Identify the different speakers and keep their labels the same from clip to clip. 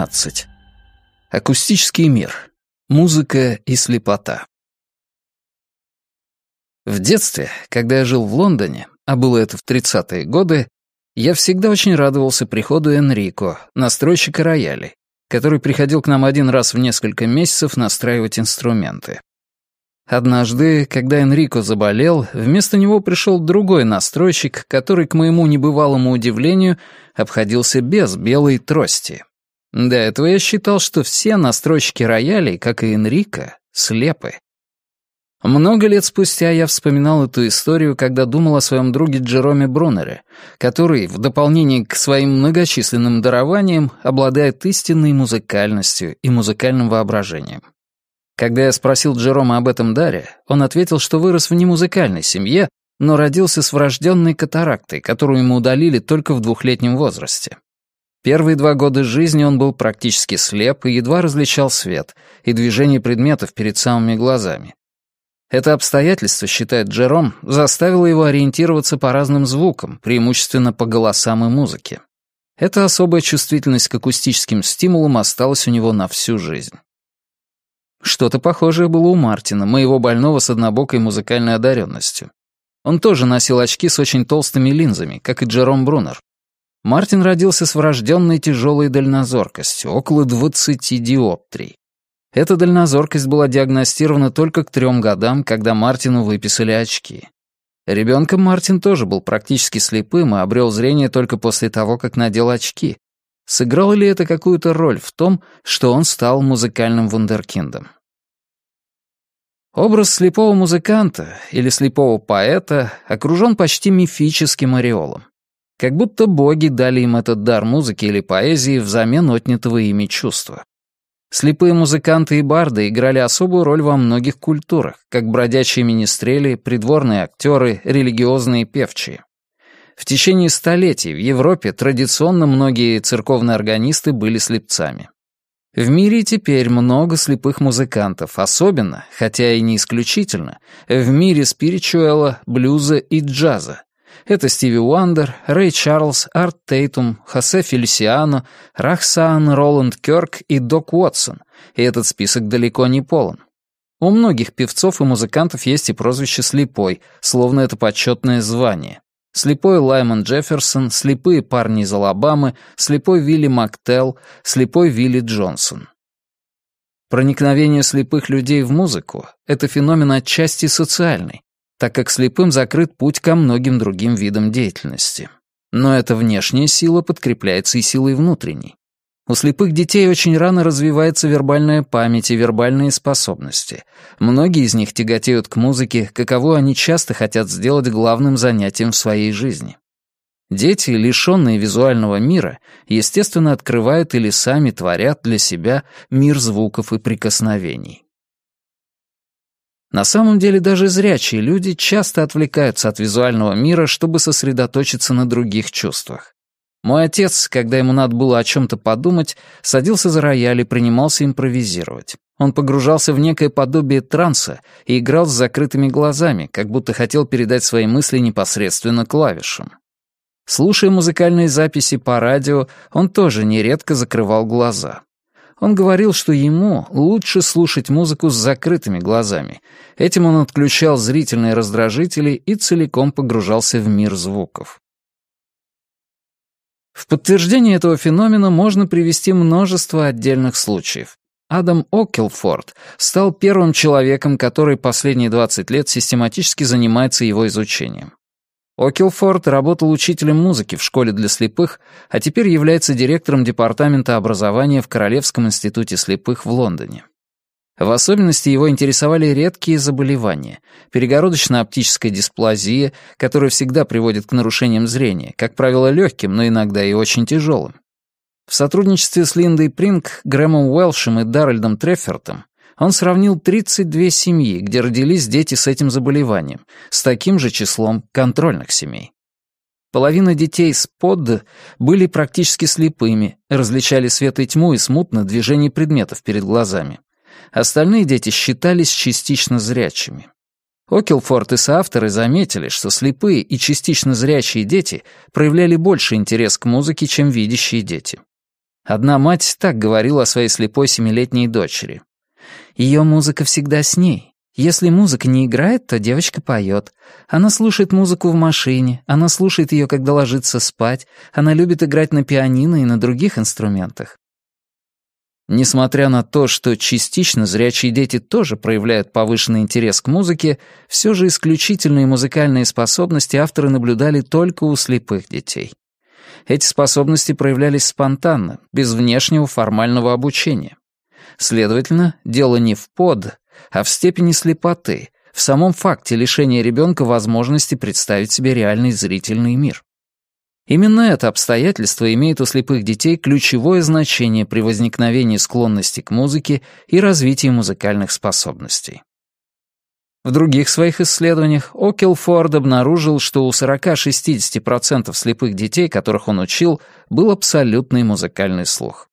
Speaker 1: 16. Акустический мир. Музыка и слепота. В детстве, когда я жил в Лондоне, а было это в 30-е годы, я всегда очень радовался приходу Энрико, настройщика роялей, который приходил к нам один раз в несколько месяцев настраивать инструменты. Однажды, когда Энрико заболел, вместо него пришел другой настройщик, который, к моему небывалому удивлению, обходился без белой трости. До этого я считал, что все настройщики роялей, как и Энрико, слепы. Много лет спустя я вспоминал эту историю, когда думал о своем друге Джероме Брунере, который, в дополнение к своим многочисленным дарованиям, обладает истинной музыкальностью и музыкальным воображением. Когда я спросил Джерома об этом даре, он ответил, что вырос в немузыкальной семье, но родился с врожденной катарактой, которую ему удалили только в двухлетнем возрасте. Первые два года жизни он был практически слеп и едва различал свет и движение предметов перед самыми глазами. Это обстоятельство, считает Джером, заставило его ориентироваться по разным звукам, преимущественно по голосам и музыке. Эта особая чувствительность к акустическим стимулам осталась у него на всю жизнь. Что-то похожее было у Мартина, моего больного с однобокой музыкальной одаренностью. Он тоже носил очки с очень толстыми линзами, как и Джером Брунер, Мартин родился с врожденной тяжелой дальнозоркостью, около 20 диоптрий. Эта дальнозоркость была диагностирована только к трем годам, когда Мартину выписали очки. Ребенком Мартин тоже был практически слепым и обрел зрение только после того, как надел очки. Сыграло ли это какую-то роль в том, что он стал музыкальным вундеркиндом? Образ слепого музыканта или слепого поэта окружен почти мифическим ореолом. Как будто боги дали им этот дар музыки или поэзии взамен отнятого ими чувства. Слепые музыканты и барды играли особую роль во многих культурах, как бродячие министрели, придворные актеры, религиозные певчие. В течение столетий в Европе традиционно многие церковные органисты были слепцами. В мире теперь много слепых музыкантов, особенно, хотя и не исключительно, в мире спиричуэла, блюза и джаза, это Стиви Уандер, Рэй Чарльз, Арт Тейтум, Хосе Фелисиано, Рахсан, Роланд Кёрк и Док Уотсон, и этот список далеко не полон. У многих певцов и музыкантов есть и прозвище «слепой», словно это почетное звание. Слепой Лаймон Джефферсон, слепые парни из Алабамы, слепой Вилли Мактел, слепой Вилли Джонсон. Проникновение слепых людей в музыку — это феномен отчасти социальный, так как слепым закрыт путь ко многим другим видам деятельности. Но эта внешняя сила подкрепляется и силой внутренней. У слепых детей очень рано развивается вербальная память и вербальные способности. Многие из них тяготеют к музыке, каково они часто хотят сделать главным занятием в своей жизни. Дети, лишенные визуального мира, естественно, открывают или сами творят для себя мир звуков и прикосновений. На самом деле даже зрячие люди часто отвлекаются от визуального мира, чтобы сосредоточиться на других чувствах. Мой отец, когда ему надо было о чем-то подумать, садился за рояль и принимался импровизировать. Он погружался в некое подобие транса и играл с закрытыми глазами, как будто хотел передать свои мысли непосредственно клавишам. Слушая музыкальные записи по радио, он тоже нередко закрывал глаза. Он говорил, что ему лучше слушать музыку с закрытыми глазами. Этим он отключал зрительные раздражители и целиком погружался в мир звуков. В подтверждение этого феномена можно привести множество отдельных случаев. Адам Окелфорд стал первым человеком, который последние 20 лет систематически занимается его изучением. Окилфорд работал учителем музыки в школе для слепых, а теперь является директором департамента образования в Королевском институте слепых в Лондоне. В особенности его интересовали редкие заболевания, перегородочно-оптическая дисплазия, которая всегда приводит к нарушениям зрения, как правило, легким, но иногда и очень тяжелым. В сотрудничестве с Линдой Принг, Грэмом Уэлшем и Даррельдом Треффертом он сравнил 32 семьи, где родились дети с этим заболеванием, с таким же числом контрольных семей. Половина детей с ПОД были практически слепыми, различали свет и тьму и смутно движение предметов перед глазами. Остальные дети считались частично зрячими. Окелфорд и соавторы заметили, что слепые и частично зрячие дети проявляли больше интерес к музыке, чем видящие дети. Одна мать так говорила о своей слепой семилетней дочери. Ее музыка всегда с ней. Если музыка не играет, то девочка поет. Она слушает музыку в машине, она слушает ее, когда ложится спать, она любит играть на пианино и на других инструментах. Несмотря на то, что частично зрячие дети тоже проявляют повышенный интерес к музыке, все же исключительные музыкальные способности авторы наблюдали только у слепых детей. Эти способности проявлялись спонтанно, без внешнего формального обучения. Следовательно, дело не в под, а в степени слепоты, в самом факте лишения ребенка возможности представить себе реальный зрительный мир. Именно это обстоятельство имеет у слепых детей ключевое значение при возникновении склонности к музыке и развитии музыкальных способностей. В других своих исследованиях Окелфорд обнаружил, что у 40-60% слепых детей, которых он учил, был абсолютный музыкальный слух.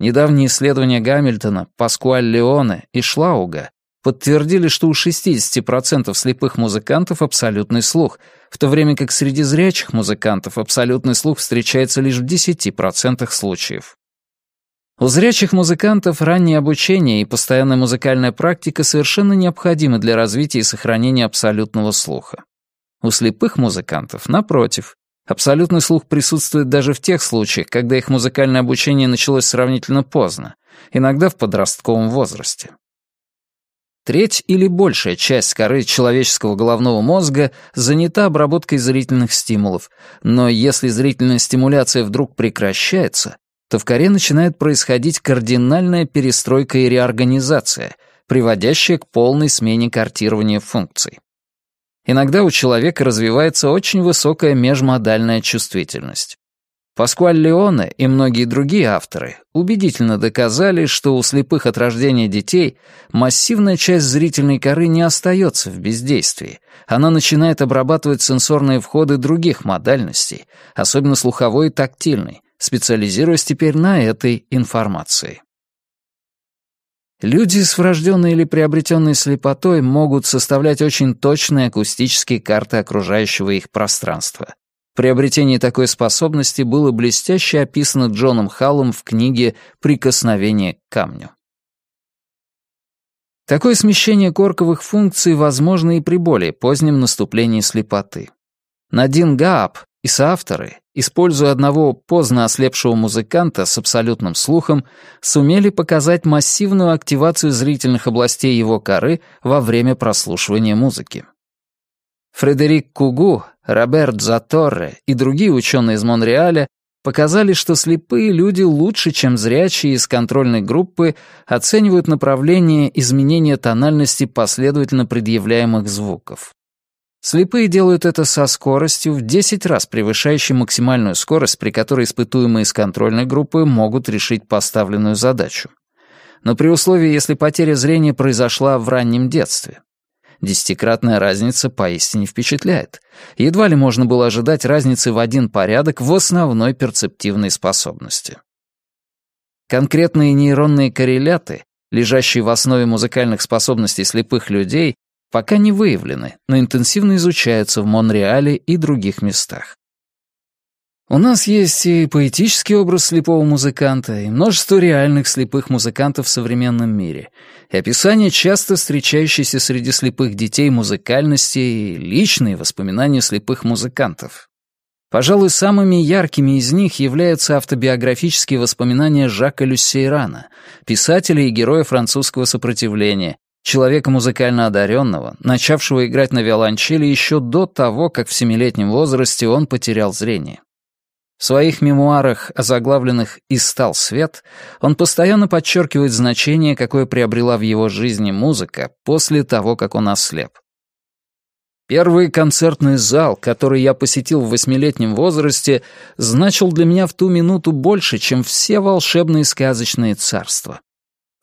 Speaker 1: Недавние исследования Гамильтона, Паскуаль Леоне и Шлауга подтвердили, что у 60% слепых музыкантов абсолютный слух, в то время как среди зрячих музыкантов абсолютный слух встречается лишь в 10% случаев. У зрячих музыкантов раннее обучение и постоянная музыкальная практика совершенно необходимы для развития и сохранения абсолютного слуха. У слепых музыкантов, напротив, Абсолютный слух присутствует даже в тех случаях, когда их музыкальное обучение началось сравнительно поздно, иногда в подростковом возрасте. Треть или большая часть коры человеческого головного мозга занята обработкой зрительных стимулов, но если зрительная стимуляция вдруг прекращается, то в коре начинает происходить кардинальная перестройка и реорганизация, приводящая к полной смене картирования функций. Иногда у человека развивается очень высокая межмодальная чувствительность. Паскуаль Леоне и многие другие авторы убедительно доказали, что у слепых от рождения детей массивная часть зрительной коры не остается в бездействии. Она начинает обрабатывать сенсорные входы других модальностей, особенно слуховой и тактильной, специализируясь теперь на этой информации. Люди с врожденной или приобретенной слепотой могут составлять очень точные акустические карты окружающего их пространства. Приобретение такой способности было блестяще описано Джоном Халлом в книге «Прикосновение к камню». Такое смещение корковых функций возможно и при более позднем наступлении слепоты. Надин Гаап, и соавторы, используя одного поздно ослепшего музыканта с абсолютным слухом, сумели показать массивную активацию зрительных областей его коры во время прослушивания музыки. Фредерик Кугу, Роберт Заторре и другие ученые из Монреаля показали, что слепые люди лучше, чем зрячие из контрольной группы, оценивают направление изменения тональности последовательно предъявляемых звуков. Слепые делают это со скоростью в 10 раз превышающей максимальную скорость, при которой испытуемые из контрольной группы могут решить поставленную задачу. Но при условии, если потеря зрения произошла в раннем детстве. Десятикратная разница поистине впечатляет. Едва ли можно было ожидать разницы в один порядок в основной перцептивной способности. Конкретные нейронные корреляты, лежащие в основе музыкальных способностей слепых людей, пока не выявлены, но интенсивно изучаются в Монреале и других местах. У нас есть и поэтический образ слепого музыканта, и множество реальных слепых музыкантов в современном мире, и описание часто встречающейся среди слепых детей музыкальности и личные воспоминания слепых музыкантов. Пожалуй, самыми яркими из них являются автобиографические воспоминания Жака Люсейрана, писателя и героя французского сопротивления, человека музыкально одаренного, начавшего играть на виолончели еще до того, как в семилетнем возрасте он потерял зрение. В своих мемуарах, озаглавленных «И стал свет», он постоянно подчеркивает значение, какое приобрела в его жизни музыка после того, как он ослеп. Первый концертный зал, который я посетил в восьмилетнем возрасте, значил для меня в ту минуту больше, чем все волшебные сказочные царства.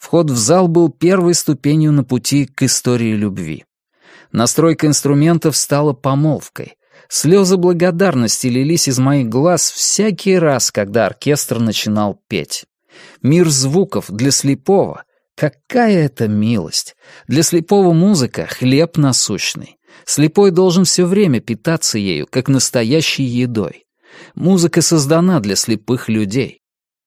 Speaker 1: Вход в зал был первой ступенью на пути к истории любви. Настройка инструментов стала помолвкой. Слезы благодарности лились из моих глаз всякий раз, когда оркестр начинал петь. Мир звуков для слепого — какая это милость! Для слепого музыка — хлеб насущный. Слепой должен все время питаться ею, как настоящей едой. Музыка создана для слепых людей.